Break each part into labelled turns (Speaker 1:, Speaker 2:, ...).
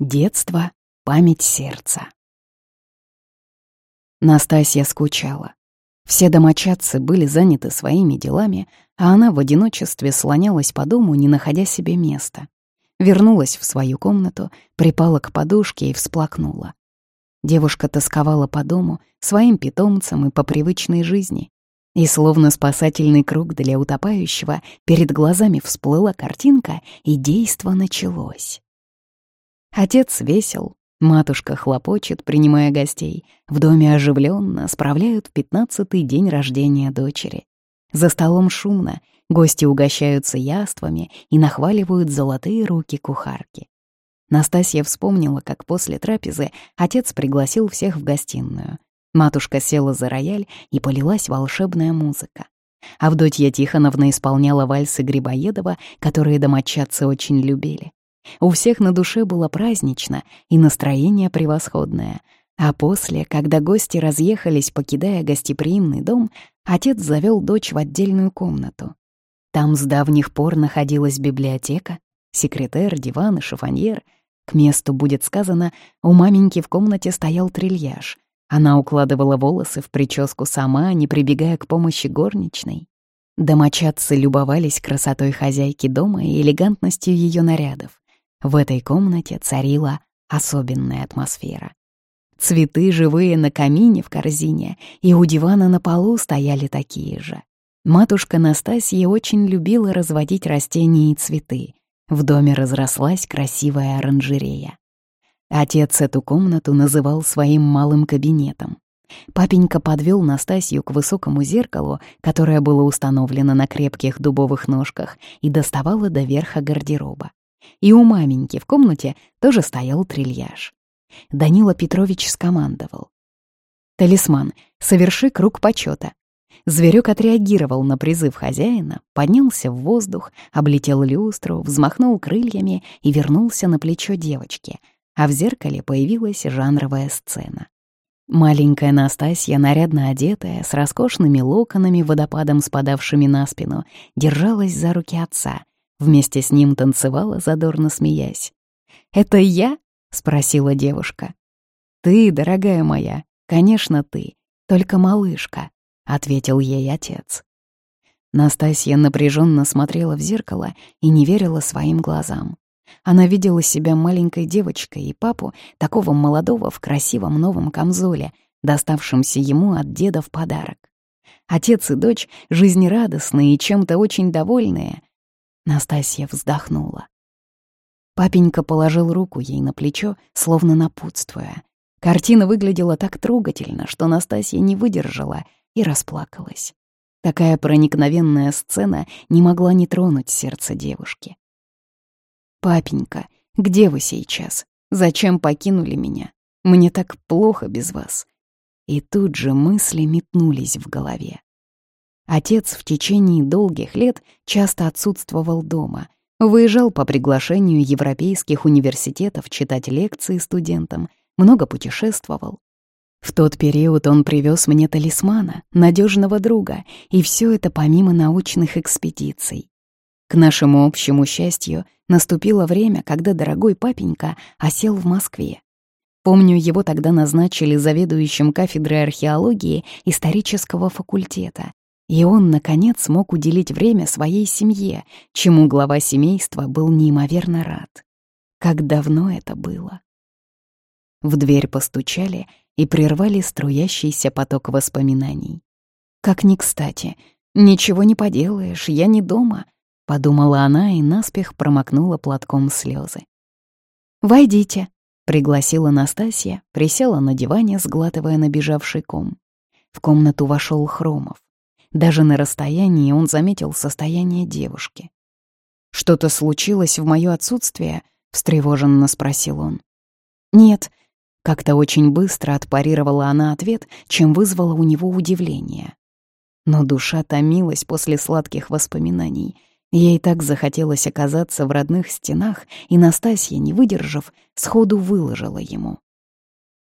Speaker 1: Детство, память сердца. Настасья скучала. Все домочадцы были заняты своими делами, а она в одиночестве слонялась по дому, не находя себе места. Вернулась в свою комнату, припала к подушке и всплакнула. Девушка тосковала по дому, своим питомцам и по привычной жизни. И словно спасательный круг для утопающего, перед глазами всплыла картинка, и действо началось. Отец весел, матушка хлопочет, принимая гостей. В доме оживленно справляют пятнадцатый день рождения дочери. За столом шумно, гости угощаются яствами и нахваливают золотые руки кухарки. Настасья вспомнила, как после трапезы отец пригласил всех в гостиную. Матушка села за рояль, и полилась волшебная музыка. Авдотья Тихоновна исполняла вальсы Грибоедова, которые домочадцы очень любили. У всех на душе было празднично и настроение превосходное. А после, когда гости разъехались, покидая гостеприимный дом, отец завел дочь в отдельную комнату. Там с давних пор находилась библиотека, секретер, диван и шифоньер. К месту, будет сказано, у маменьки в комнате стоял трильяж. Она укладывала волосы в прическу сама, не прибегая к помощи горничной. Домочадцы любовались красотой хозяйки дома и элегантностью ее нарядов. В этой комнате царила особенная атмосфера. Цветы живые на камине в корзине, и у дивана на полу стояли такие же. Матушка Настасья очень любила разводить растения и цветы. В доме разрослась красивая оранжерея. Отец эту комнату называл своим малым кабинетом. Папенька подвел Настасью к высокому зеркалу, которое было установлено на крепких дубовых ножках и доставало до верха гардероба. И у маменьки в комнате тоже стоял трильяж. Данила Петрович скомандовал. «Талисман, соверши круг почета. Зверек отреагировал на призыв хозяина, поднялся в воздух, облетел люстру, взмахнул крыльями и вернулся на плечо девочки — а в зеркале появилась жанровая сцена. Маленькая Настасья, нарядно одетая, с роскошными локонами, водопадом спадавшими на спину, держалась за руки отца. Вместе с ним танцевала, задорно смеясь. «Это я?» — спросила девушка. «Ты, дорогая моя, конечно, ты, только малышка», — ответил ей отец. Настасья напряженно смотрела в зеркало и не верила своим глазам. Она видела себя маленькой девочкой и папу, такого молодого в красивом новом камзоле, доставшемся ему от деда в подарок. Отец и дочь жизнерадостные и чем-то очень довольные. Настасья вздохнула. Папенька положил руку ей на плечо, словно напутствуя. Картина выглядела так трогательно, что Настасья не выдержала и расплакалась. Такая проникновенная сцена не могла не тронуть сердце девушки. «Папенька, где вы сейчас? Зачем покинули меня? Мне так плохо без вас». И тут же мысли метнулись в голове. Отец в течение долгих лет часто отсутствовал дома, выезжал по приглашению европейских университетов читать лекции студентам, много путешествовал. В тот период он привез мне талисмана, надежного друга, и все это помимо научных экспедиций. К нашему общему счастью, наступило время, когда дорогой папенька осел в Москве. Помню, его тогда назначили заведующим кафедрой археологии исторического факультета, и он, наконец, смог уделить время своей семье, чему глава семейства был неимоверно рад. Как давно это было. В дверь постучали и прервали струящийся поток воспоминаний. Как ни кстати. Ничего не поделаешь, я не дома. — подумала она и наспех промокнула платком слезы. «Войдите», — пригласила Настасья, присела на диване, сглатывая набежавший ком. В комнату вошел Хромов. Даже на расстоянии он заметил состояние девушки. «Что-то случилось в моё отсутствие?» — встревоженно спросил он. «Нет», — как-то очень быстро отпарировала она ответ, чем вызвала у него удивление. Но душа томилась после сладких воспоминаний — Ей так захотелось оказаться в родных стенах, и Настасья, не выдержав, сходу выложила ему.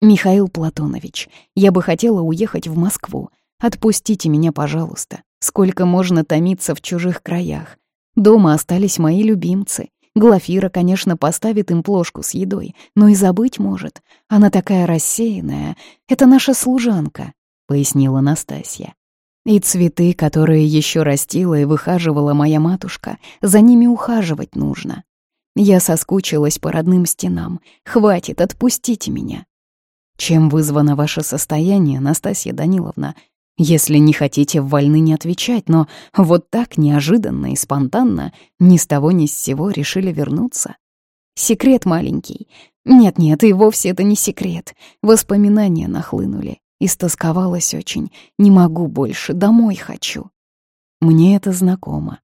Speaker 1: «Михаил Платонович, я бы хотела уехать в Москву. Отпустите меня, пожалуйста. Сколько можно томиться в чужих краях? Дома остались мои любимцы. Глафира, конечно, поставит им плошку с едой, но и забыть может. Она такая рассеянная. Это наша служанка», — пояснила Настасья. «И цветы, которые еще растила и выхаживала моя матушка, за ними ухаживать нужно. Я соскучилась по родным стенам. Хватит, отпустите меня». «Чем вызвано ваше состояние, Настасья Даниловна?» Если не хотите, вольны не отвечать, но вот так неожиданно и спонтанно ни с того ни с сего решили вернуться. Секрет маленький. Нет-нет, и вовсе это не секрет. Воспоминания нахлынули. Истосковалась очень. Не могу больше, домой хочу. Мне это знакомо.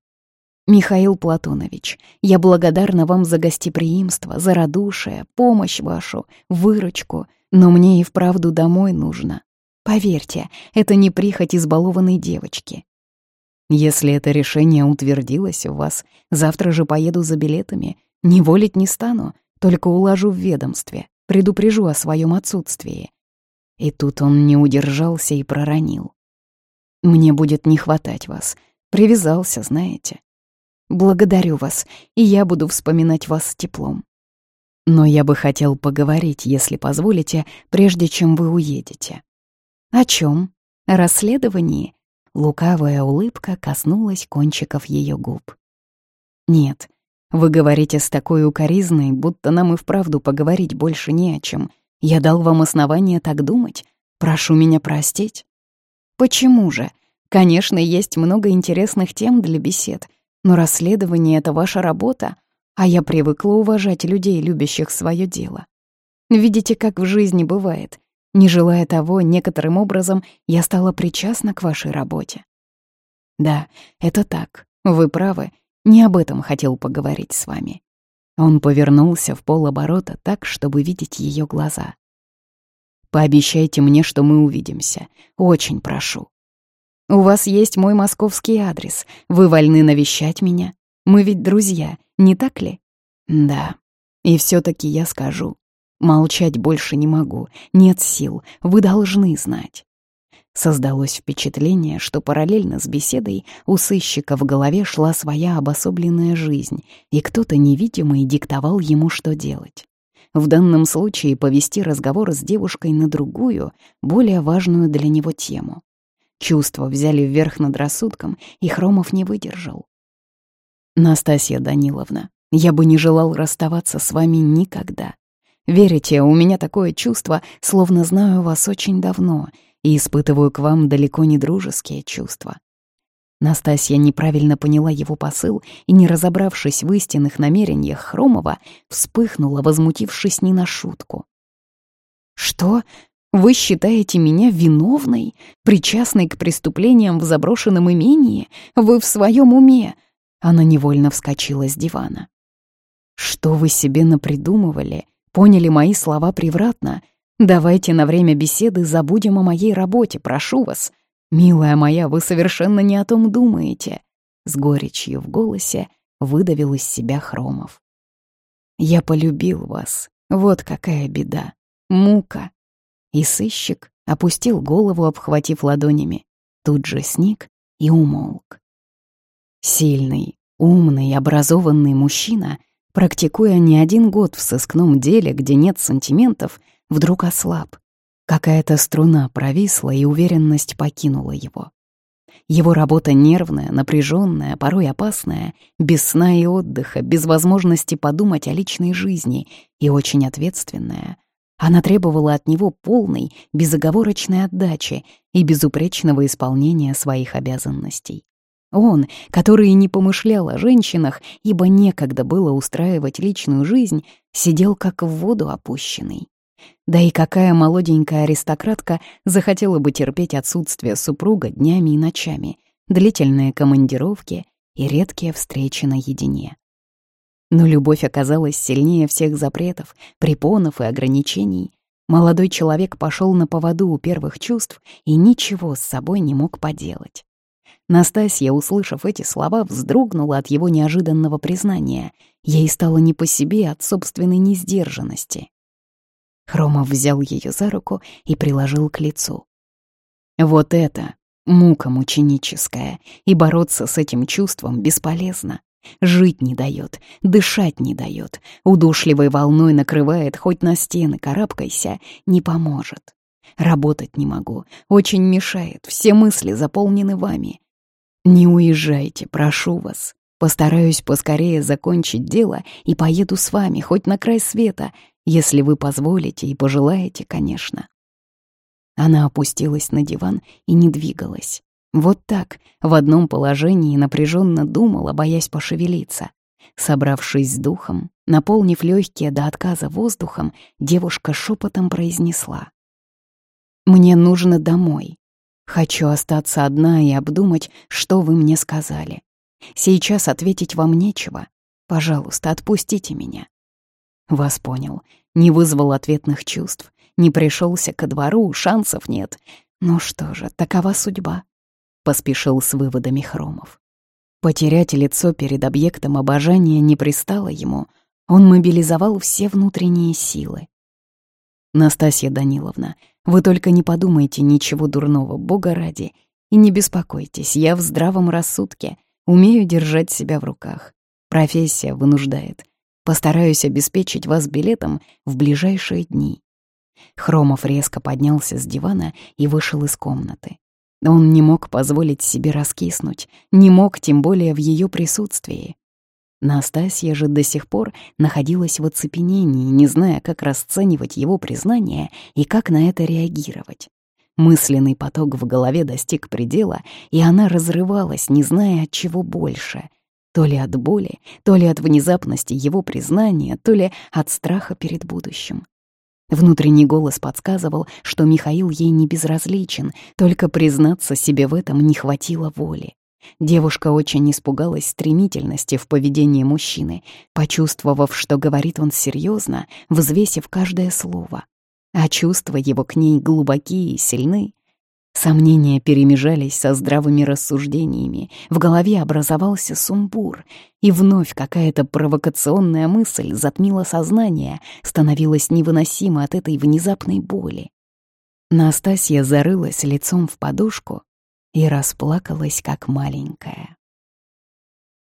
Speaker 1: Михаил Платонович, я благодарна вам за гостеприимство, за радушие, помощь вашу, выручку, но мне и вправду домой нужно. Поверьте, это не прихоть избалованной девочки. Если это решение утвердилось у вас, завтра же поеду за билетами. Не волить не стану, только уложу в ведомстве, предупрежу о своем отсутствии. И тут он не удержался и проронил. Мне будет не хватать вас. Привязался, знаете. Благодарю вас, и я буду вспоминать вас с теплом. Но я бы хотел поговорить, если позволите, прежде чем вы уедете. «О чем? Расследовании?» Лукавая улыбка коснулась кончиков ее губ. «Нет, вы говорите с такой укоризной, будто нам и вправду поговорить больше не о чем. Я дал вам основание так думать. Прошу меня простить». «Почему же? Конечно, есть много интересных тем для бесед, но расследование — это ваша работа, а я привыкла уважать людей, любящих свое дело. Видите, как в жизни бывает. Не желая того, некоторым образом я стала причастна к вашей работе. Да, это так, вы правы, не об этом хотел поговорить с вами. Он повернулся в полоборота так, чтобы видеть ее глаза. Пообещайте мне, что мы увидимся. Очень прошу. У вас есть мой московский адрес. Вы вольны навещать меня. Мы ведь друзья, не так ли? Да. И все таки я скажу. Молчать больше не могу, нет сил, вы должны знать. Создалось впечатление, что параллельно с беседой у сыщика в голове шла своя обособленная жизнь, и кто-то невидимый диктовал ему, что делать. В данном случае повести разговор с девушкой на другую, более важную для него тему. Чувства взяли вверх над рассудком, и Хромов не выдержал. «Настасья Даниловна, я бы не желал расставаться с вами никогда. Верите, у меня такое чувство, словно знаю вас очень давно и испытываю к вам далеко не дружеские чувства. Настасья неправильно поняла его посыл и, не разобравшись в истинных намерениях Хромова, вспыхнула, возмутившись не на шутку. «Что? Вы считаете меня виновной, причастной к преступлениям в заброшенном имении? Вы в своем уме?» Она невольно вскочила с дивана. «Что вы себе напридумывали?» Поняли мои слова превратно? Давайте на время беседы забудем о моей работе, прошу вас. Милая моя, вы совершенно не о том думаете. С горечью в голосе выдавил из себя Хромов. Я полюбил вас. Вот какая беда. Мука. И сыщик опустил голову, обхватив ладонями. Тут же сник и умолк. Сильный, умный, образованный мужчина — практикуя не один год в сыскном деле, где нет сантиментов, вдруг ослаб. Какая-то струна провисла, и уверенность покинула его. Его работа нервная, напряженная, порой опасная, без сна и отдыха, без возможности подумать о личной жизни и очень ответственная. Она требовала от него полной, безоговорочной отдачи и безупречного исполнения своих обязанностей. Он, который не помышлял о женщинах, ибо некогда было устраивать личную жизнь, сидел как в воду опущенный. Да и какая молоденькая аристократка захотела бы терпеть отсутствие супруга днями и ночами, длительные командировки и редкие встречи наедине. Но любовь оказалась сильнее всех запретов, препонов и ограничений. Молодой человек пошел на поводу у первых чувств и ничего с собой не мог поделать. Настасья, услышав эти слова, вздрогнула от его неожиданного признания. Ей стало не по себе от собственной несдержанности. Хромов взял ее за руку и приложил к лицу. «Вот это мука мученическая, и бороться с этим чувством бесполезно. Жить не дает, дышать не дает, удушливой волной накрывает, хоть на стены карабкайся, не поможет. Работать не могу, очень мешает, все мысли заполнены вами. Не уезжайте, прошу вас. Постараюсь поскорее закончить дело и поеду с вами, хоть на край света, если вы позволите и пожелаете, конечно. Она опустилась на диван и не двигалась. Вот так, в одном положении напряженно думала, боясь пошевелиться. Собравшись с духом, наполнив легкие до отказа воздухом, девушка шепотом произнесла. «Мне нужно домой. Хочу остаться одна и обдумать, что вы мне сказали. Сейчас ответить вам нечего. Пожалуйста, отпустите меня». Вас понял. Не вызвал ответных чувств. Не пришелся ко двору, шансов нет. Ну что же, такова судьба. — поспешил с выводами Хромов. Потерять лицо перед объектом обожания не пристало ему, он мобилизовал все внутренние силы. «Настасья Даниловна, вы только не подумайте ничего дурного, Бога ради, и не беспокойтесь, я в здравом рассудке, умею держать себя в руках. Профессия вынуждает. Постараюсь обеспечить вас билетом в ближайшие дни». Хромов резко поднялся с дивана и вышел из комнаты. Он не мог позволить себе раскиснуть, не мог тем более в ее присутствии. Настасья же до сих пор находилась в оцепенении, не зная, как расценивать его признание и как на это реагировать. Мысленный поток в голове достиг предела, и она разрывалась, не зная, от чего больше — то ли от боли, то ли от внезапности его признания, то ли от страха перед будущим. Внутренний голос подсказывал, что Михаил ей не безразличен, только признаться себе в этом не хватило воли. Девушка очень испугалась стремительности в поведении мужчины, почувствовав, что говорит он серьезно, взвесив каждое слово. А чувства его к ней глубокие и сильны, Сомнения перемежались со здравыми рассуждениями, в голове образовался сумбур, и вновь какая-то провокационная мысль затмила сознание, становилась невыносимо от этой внезапной боли. Настасья зарылась лицом в подушку и расплакалась, как маленькая.